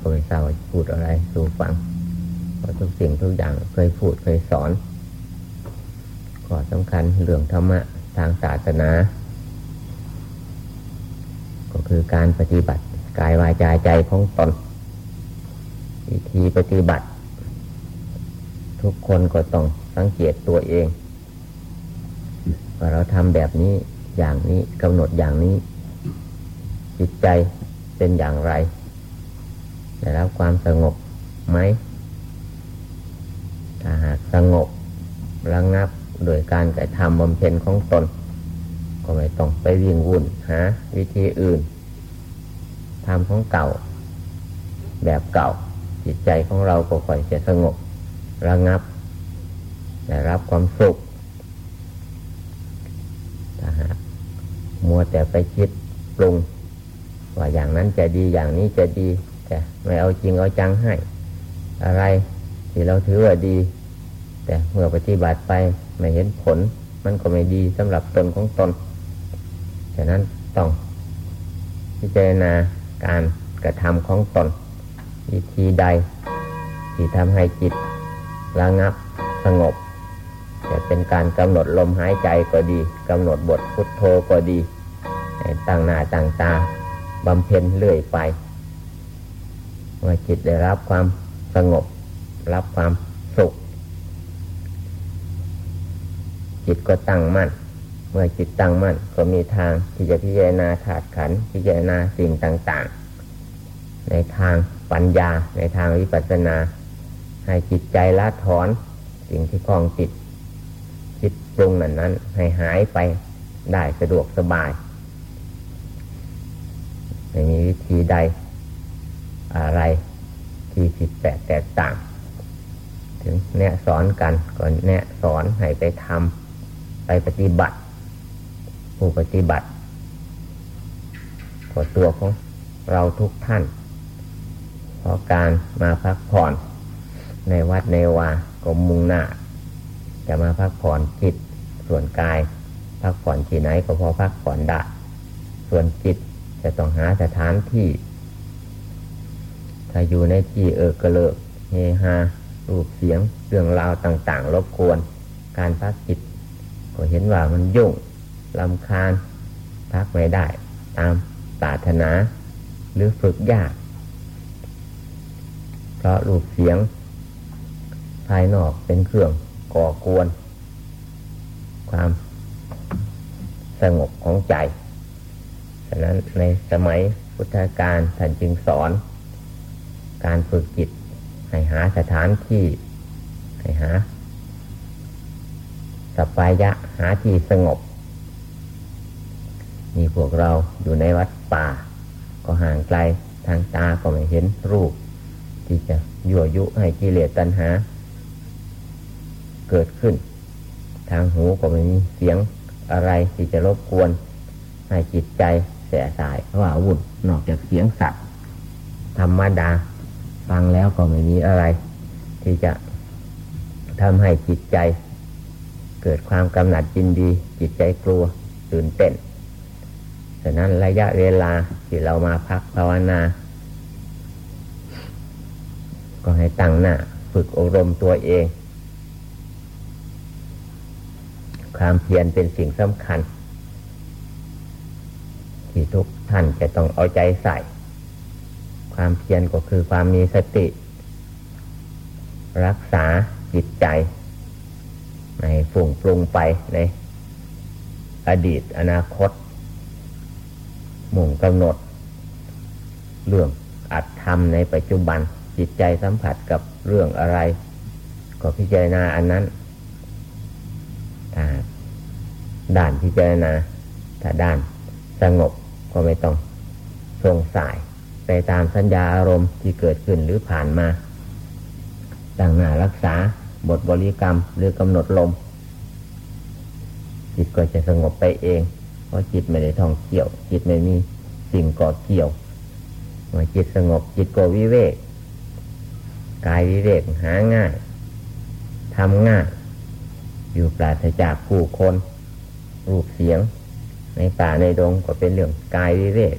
ก็ไม่ทราบว่าพูดอะไรสู่ฟังเพราะทุกสิ่งทุกอย่างเคยพูดเคยสอนข้อสำคัญเรื่องธรรมะทางศาสนา ก็คือการปฏิบัติกายวาจาใจของตนวิธีปฏิบัติ ทุกคนก็ต้องสังเกตตัวเองว่าเราทำแบบนี้อย่างนี้กำหนดอย่างนี้ จิตใจเป็นอย่างไร ได้รับความสงบไหมถ้าหากสงบระงับโดยการกระทำบำเพ็ญของตน ก็ไม่ต้องไปวิ่งวุ่นหาวิธีอื่นทำของเก่า แบบเก่า จิตใจของเราก็ค่อยจะสงบระงับได้รับความสุขถ้าหากมัวแต่ไปคิดปรุงว่าอย่างนั้นจะดีอย่างนี้จะดี แต่ไม่เอาจริงเอาจังให้ อะไรที่เราถือว่าดี แต่เมื่อปฏิบัติไปไม่เห็นผล มันก็ไม่ดีสำหรับตนของตนฉะนั้นต้องพิจารณาการกระทำของตน วิธีใด ที่ทำให้จิตระงับสงบจะเป็นการกำหนดลมหายใจก็ดีกำหนดบทพุทโธก็ดี ตั้งหน้าตั้งตาบำเพ็ญเรื่อยไป เมื่อจิตได้รับความสงบ รับความสุข จิตก็ตั้งมั่น เมื่อจิตตั้งมั่นก็มีทางที่จะพิจารณาขาดขันพิจารณาสิ่งต่าง ๆ ในทางปัญญา ในทางวิปัสสนา ให้จิตใจละถอนสิ่งที่คลองจิตจิตปรุงนั้นนั้น ให้หายไปได้สะดวกสบายไม่มีวิธีใด อะไรที่ผิดแปลกแตกต่าง ถึงแนะสอนกันก่อนแนะสอนให้ไปทำไปปฏิบัติ ผู้ปฏิบัติก็ตัวของเราทุกท่าน เพราะการมาพักผ่อนในวัดในวาก็มุ่งหน้า จะมาพักผ่อนจิตส่วนกาย พักผ่อนที่ไหนก็พอพักผ่อนได้ส่วนจิตจะต้องหาสถานที่ ถ้าอยู่ในที่เออกระเลิกเฮฮารูปเสียงเรื่องราวต่าง ๆ รบกวน การพักจิต ก็เห็นว่ามันยุ่งลำคาญพักไม่ได้ ตามปรารถนา หรือฝึกยาก เพราะรูปเสียง ภายนอกเป็นเครื่องก่อกวน ความสงบของใจฉะนั้นในสมัยพุทธกาลท่านจึงสอน การฝึกจิต ให้หาสถานที่ ให้หาสปายะหาที่สงบมีพวกเราอยู่ในวัดป่า ก็ห่างไกลทางตาก็ไม่เห็นรูป ที่จะยั่วยุให้กิเลสตัณหา เกิดขึ้น ทางหูก็ไม่มีเสียงอะไรที่จะรบกวน ให้จิตใจแสสายว่าวุ่นนอกจากเสียงสัตว์ธรรมดา ฟังแล้วก็ไม่มีอะไร ที่จะทำให้จิตใจ เกิดความกำหนัดจินดี จิตใจกลัวตื่นเต้นฉะนั้นระยะเวลาที่เรามาพักภาวนา ก็ให้ตั้งหน้าฝึกอบรมตัวเอง ความเพียรเป็นสิ่งสำคัญ ที่ทุกท่านจะต้องเอาใจใส่ ความเพียรก็คือความมีสติ รักษาจิตใจ ในฝุ่งปรุงไปใน อดีตอนาคต มุ่งกำหนด เรื่องอัดทำในปัจจุบันจิตใจสัมผัสกับเรื่องอะไร ก็พิจารณาอันนั้นด้านพิจารณาถ้าด้านสงบก็ไม่ต้องทรงสาย ไปตามสัญญาอารมณ์ที่เกิดขึ้นหรือผ่านมาต่างหน้ารักษาบทบริกรรมหรือกำหนดลม จิตก็จะสงบไปเอง เพราะจิตไม่ได้ท่องเกี่ยว จิตไม่มีสิ่งก่อเกี่ยวเมื่อจิตสงบจิตก็วิเวกกายวิเวกหาง่ายทำง่าย อยู่ปราศจากผู้คน รูปเสียง ในป่าในดงก็เป็นเรื่องกายวิเวก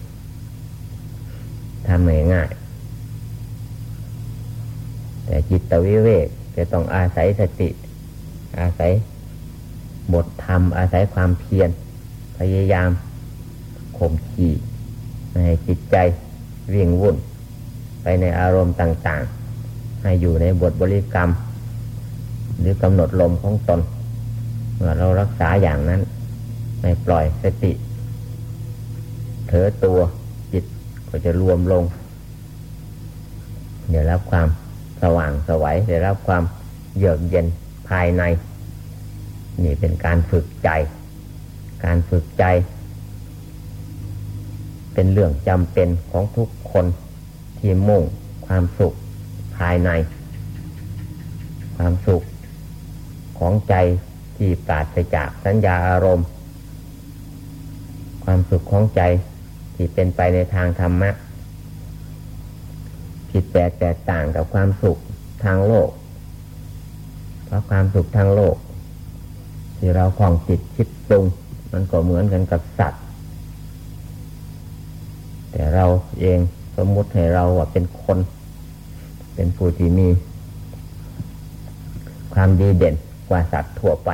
ทำง่ายง่ายแต่จิตวิเวกจะต้องอาศัยสติ อาศัยบทธรรม อาศัยความเพียร พยายามข่มขี่ให้จิตใจวิ่งวุ่น ไปในอารมณ์ต่างๆ ให้อยู่ในบทบริกรรม หรือกำหนดลมของตนเมื่อเรารักษาอย่างนั้น ไม่ปล่อยสติเถอตัว ก็จะรวมลงเดี๋ยวรับความสว่างสวัยเดี๋ยวรับความเยือกเย็นภายใน นี่เป็นการฝึกใจ การฝึกใจ เป็นเรื่องจำเป็นของทุกคนที่มุ่งความสุขภายใน ความสุขของใจที่ปราศจากสัญญาอารมณ์ ความสุขของใจ ที่เป็นไปในทางธรรมะ ผิดแปลกแตกต่างกับความสุขทางโลก เพราะความสุขทางโลก ที่เราคลองจิตคิดปรุง มันก็เหมือนกันกับสัตว์ แต่เราเองสมมุติให้เราว่าเป็นคน เป็นผู้ที่มี ความดีเด่นกว่าสัตว์ทั่วไป